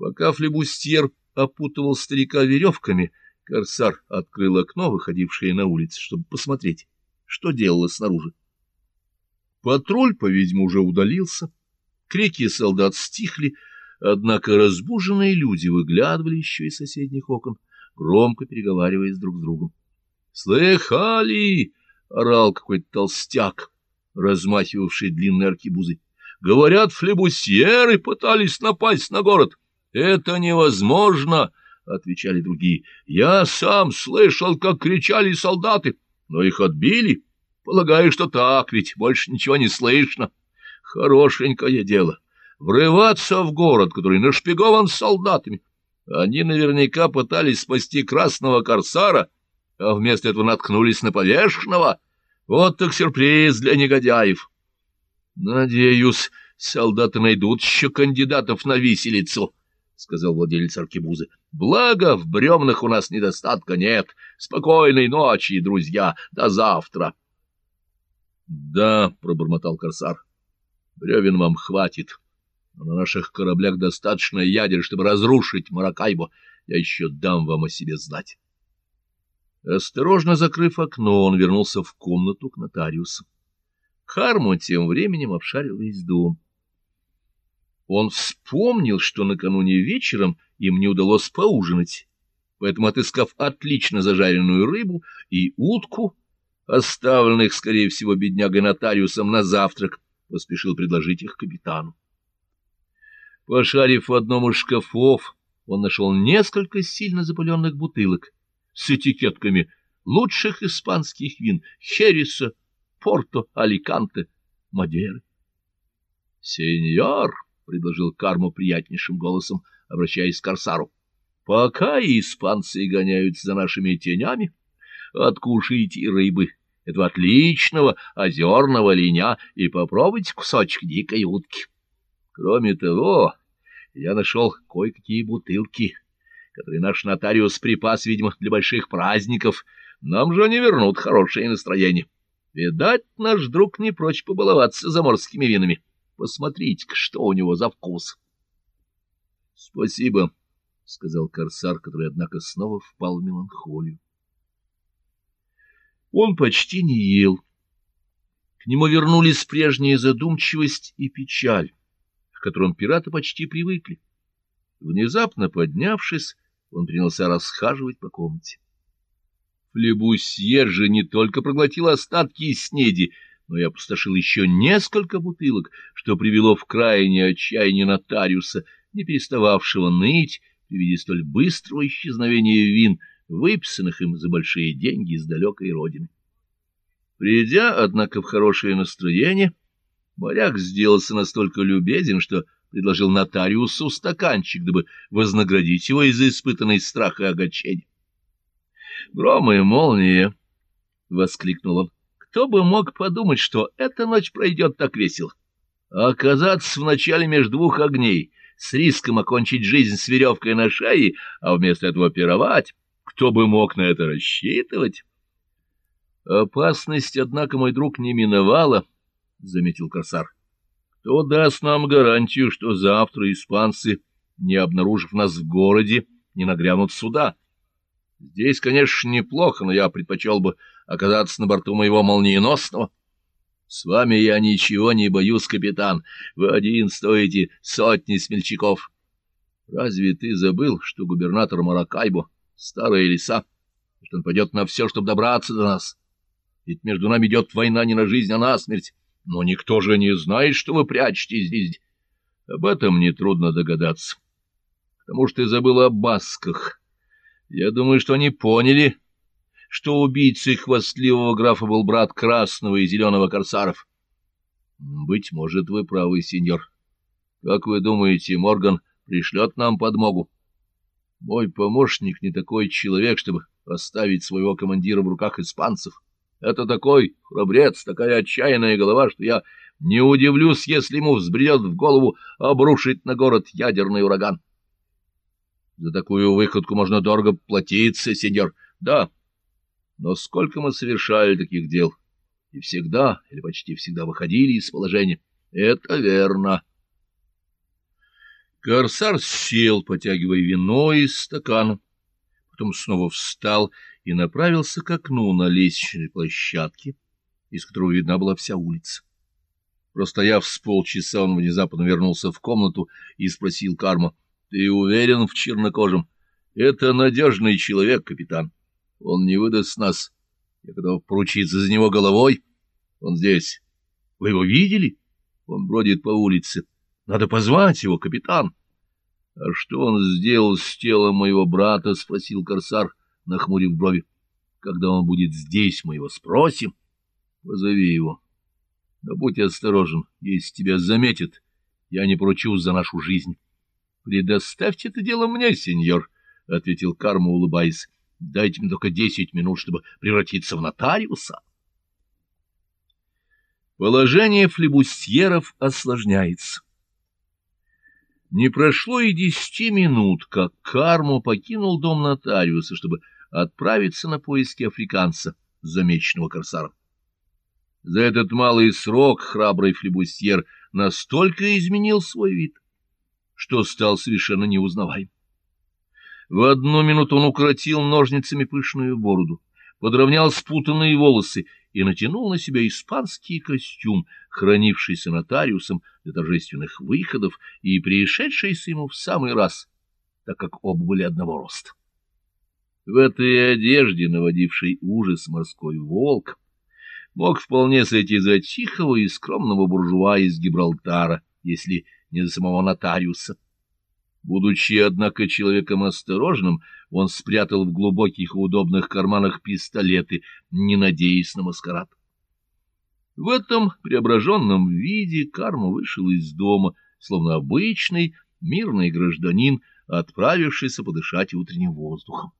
Пока флебустьер опутывал старика веревками, корсар открыл окно, выходившее на улицу, чтобы посмотреть, что делалось снаружи. Патруль, по-видимому, уже удалился. Крики солдат стихли, однако разбуженные люди выглядывали еще из соседних окон, громко переговариваясь друг с другом. «Слыхали!» — орал какой-то толстяк, размахивавший длинной аркибузой. «Говорят, флебусьеры пытались напасть на город». «Это невозможно!» — отвечали другие. «Я сам слышал, как кричали солдаты, но их отбили. Полагаю, что так, ведь больше ничего не слышно. Хорошенькое дело. Врываться в город, который нашпигован солдатами. Они наверняка пытались спасти красного корсара, а вместо этого наткнулись на повешенного. Вот так сюрприз для негодяев. Надеюсь, солдаты найдут еще кандидатов на виселицу». — сказал владелец аркебузы. — Благо, в бремнах у нас недостатка нет. Спокойной ночи, друзья, до завтра. — Да, — пробормотал корсар, — бревен вам хватит. Но на наших кораблях достаточно ядер, чтобы разрушить Маракайбо. Я еще дам вам о себе знать. Осторожно закрыв окно, он вернулся в комнату к нотариусу. Хармон тем временем обшарил весь дом. Он вспомнил, что накануне вечером им не удалось поужинать, поэтому, отыскав отлично зажаренную рыбу и утку, оставленных, скорее всего, беднягой-нотариусом на завтрак, поспешил предложить их капитану. Пошарив в одном из шкафов, он нашел несколько сильно запыленных бутылок с этикетками лучших испанских вин — Хереса, Порто, Аликанте, Мадеры. «Сеньор!» Предложил Карму приятнейшим голосом, обращаясь к Корсару. — Пока испанцы гоняются за нашими тенями, откушайте рыбы, этого отличного озерного линя, и попробуйте кусочек дикой утки. Кроме того, я нашел кое-какие бутылки, которые наш нотариус припас, видимо, для больших праздников. Нам же они вернут хорошее настроение. Видать, наш друг не прочь побаловаться заморскими винами. — Посмотрите-ка, что у него за вкус. — Спасибо, — сказал корсар, который, однако, снова впал в меланхолию. Он почти не ел. К нему вернулись прежняя задумчивость и печаль, к которым пираты почти привыкли. Внезапно поднявшись, он принялся расхаживать по комнате. Флебусьер же не только проглотил остатки снеди, но я опустошил еще несколько бутылок, что привело в крайнее отчаяние нотариуса, не перестававшего ныть при виде столь быстрого исчезновения вин, выписанных им за большие деньги из далекой родины. Придя, однако, в хорошее настроение, моряк сделался настолько любезен, что предложил нотариусу стаканчик, дабы вознаградить его из-за испытанной страха и огорчения. «Гром и молния!» — воскликнул он. Кто бы мог подумать, что эта ночь пройдет так весело? А оказаться вначале между двух огней, с риском окончить жизнь с веревкой на шее, а вместо этого пировать, кто бы мог на это рассчитывать? Опасность, однако, мой друг, не миновала, — заметил корсар. Кто даст нам гарантию, что завтра испанцы, не обнаружив нас в городе, не нагрянут сюда? Здесь, конечно, неплохо, но я предпочел бы оказаться на борту моего молниеносного. С вами я ничего не боюсь, капитан. Вы один стоите сотни смельчаков. Разве ты забыл, что губернатор Маракайбо — старая лиса, что он пойдет на все, чтобы добраться до нас? Ведь между нами идет война не на жизнь, а на смерть. Но никто же не знает, что вы прячетесь здесь. Об этом нетрудно догадаться. Потому что ты забыл о басках. Я думаю, что они поняли, что убийцей хвастливого графа был брат красного и зеленого корсаров. Быть может, вы правы, сеньор. Как вы думаете, Морган пришлет нам подмогу? Мой помощник не такой человек, чтобы оставить своего командира в руках испанцев. Это такой храбрец, такая отчаянная голова, что я не удивлюсь, если ему взбредет в голову обрушить на город ядерный ураган. За такую выходку можно дорого платиться, сеньор. Да, но сколько мы совершали таких дел, и всегда, или почти всегда, выходили из положения. Это верно. Корсар сел, потягивая вино из стакана, потом снова встал и направился к окну на лестничной площадке, из которого видна была вся улица. Простояв с полчаса, он внезапно вернулся в комнату и спросил Карма, — Ты уверен в чернокожем? Это надежный человек, капитан. Он не выдаст нас. Я готов поручиться за него головой. Он здесь. Вы его видели? Он бродит по улице. Надо позвать его, капитан. — А что он сделал с телом моего брата? — спросил корсар, нахмурив брови. — Когда он будет здесь, мы его спросим. Позови его. Но будь осторожен, если тебя заметят, я не поручусь за нашу жизнь. — Предоставьте это дело мне, сеньор, — ответил Карма, улыбаясь. — Дайте мне только десять минут, чтобы превратиться в нотариуса. Положение флебустьеров осложняется. Не прошло и десяти минут, как Карму покинул дом нотариуса, чтобы отправиться на поиски африканца, замеченного корсаром. За этот малый срок храбрый флебустьер настолько изменил свой вид, что стал совершенно неузнаваем. В одну минуту он укоротил ножницами пышную бороду, подровнял спутанные волосы и натянул на себя испанский костюм, хранившийся нотариусом для торжественных выходов и пришедшийся ему в самый раз, так как оба были одного роста. В этой одежде, наводившей ужас морской волк, мог вполне сойти за тихого и скромного буржуа из Гибралтара, если не за самого нотариуса. Будучи, однако, человеком осторожным, он спрятал в глубоких и удобных карманах пистолеты, не надеясь на маскарад. В этом преображенном виде Карма вышел из дома, словно обычный мирный гражданин, отправившийся подышать утренним воздухом.